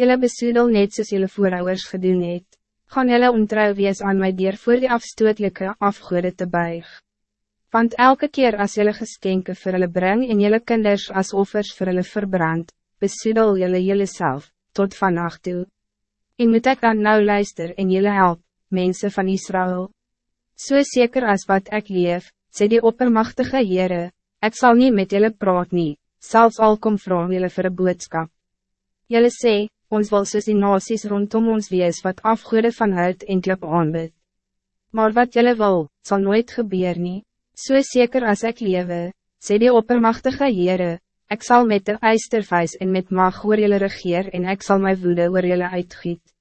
Jelle besoedel net soos jelle voorouders gedoen het. Gaan jelle ontrouw wees aan my dier voor die afstootlijke afgoede te buig. Want elke keer als jelle geskenke vir hulle bring en jelle kinders als offers vir hulle verbrand, besoedel jelle jelle self, tot vannacht toe. En moet ek dan nou luister en jelle help, mensen van Israël? So zeker als wat ik leef, sê die oppermachtige Heere, ik zal niet met jullie praat nie, zelfs al kom vraag jullie voor een boodskap. Jullie sê, ons wil soos die nasies rondom ons wees wat afgoede van hout en klip aanbid. Maar wat jullie wil, zal nooit gebeuren. nie, so zeker als ik lewe, sê die oppermachtige Heere, ik zal met de eistervijs en met mag oor jullie regeer en ik zal mijn woede oor jullie uitgiet.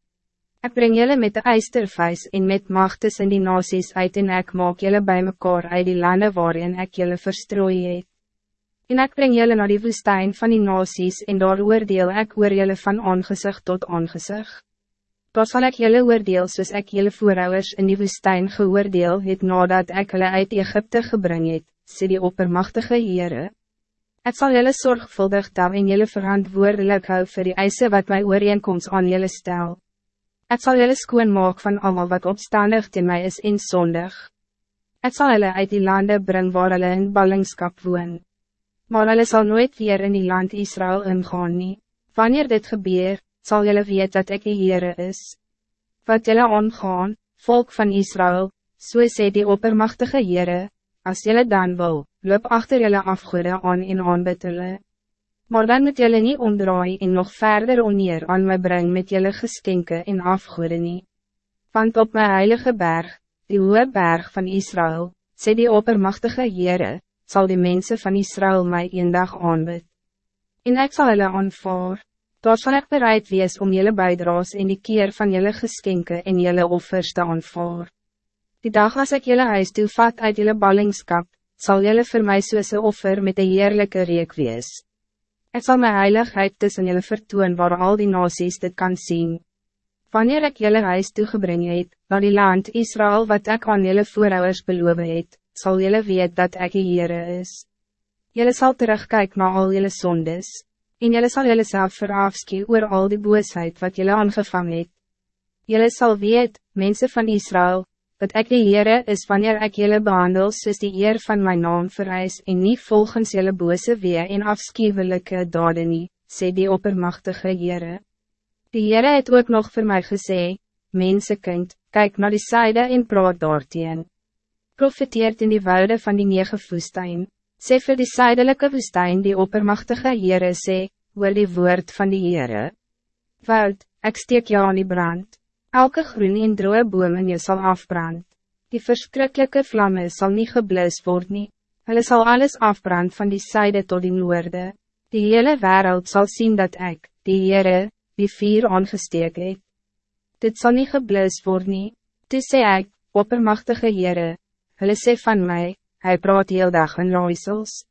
Ik breng jullie met de eistervijs en met macht tussen die nasies uit en ik maak jullie bij mekaar uit die landen waarin ik jullie verstrooi het. En ik breng jullie naar die woestijn van die nasies en daar oordeel ek oor jullie van aangezicht tot aangezicht. Daar zal ik jullie oordeel soos ek jullie voorouders in die woestijn geoordeel het nadat ik jullie uit Egypte gebring het, sê die oppermachtige Heere. Ik zal jullie zorgvuldig daar en jullie verantwoordelijk hou vir die eise wat my ooreenkomst aan jullie stel. Ik zal jullie skoon maak van allemaal wat opstandig te mij is en zondig. Ik zal jullie uit die landen brengen waar hulle in ballingskap woon. Maar hulle zal nooit weer in die land Israël ingaan nie. Wanneer dit gebeur, zal jullie weten dat ik die Heere is. Wat jullie aangaan, volk van Israël, so sê die oppermachtige Heere, als jullie dan wil, loop achter jullie afgoede aan en aanbid hulle. Maar dan moet jullie niet omdraaien en nog verder oneer aan mij brengen met jullie geschenken en afgoede nie. Want op mijn heilige berg, die hoge berg van Israël, sê die oppermachtige Heere, zal die mensen van Israël mij een dag aanbid. En ik zal hulle aanvaar, daar sal ek bereid wees om jullie bijdraas in die keer van jullie geschenken en jullie offers te aanvaar. Die dag als ik jullie huis toe vat uit jullie ballingskap, zal jullie voor mij soos een offer met een heerlijke reek wees. Ik zal mijn heiligheid tussen jullie vertoon waar al die nasies dit kan zien. Wanneer ik jullie huis toegebring het, naar die land Israël wat ik aan jullie voorouders beloof het, zal jullie weten dat ik hier is. Jullie zal terugkijken naar al jullie zondes, en jullie zal jullie zelf verafskie oor al die boosheid wat jullie aangevangen het. Jullie zal weten, mensen van Israël, dat ik de Heere is wanneer ik jullie behandel soos die eer van mijn naam vereis en niet volgens jullie bose weer en afschuwelijke daden nie, sê die oppermachtige Heere. Die Heere het ook nog voor mij gesê, Mensenkind, kijk naar die zijde en praat daarteen. Profiteert in die wouden van die nege woestijn, sê vir die zuidelijke woestijn die oppermachtige Heere sê, hoor die woord van die Heere. Woud, ik steek jou aan die brand. Elke groen en droge boom in je zal afbrand. Die verschrikkelijke vlammen zal niet geblus worden. Nie. Hulle zal alles afbrand van die zijde tot die noorde. Die hele wereld zal zien dat ik, die Heere, die vier aangesteek het. Dit zal niet geblus worden. Nie. Toe sê ek, oppermachtige Heere, hulle sê van mij, hij praat heel dag in raaisels.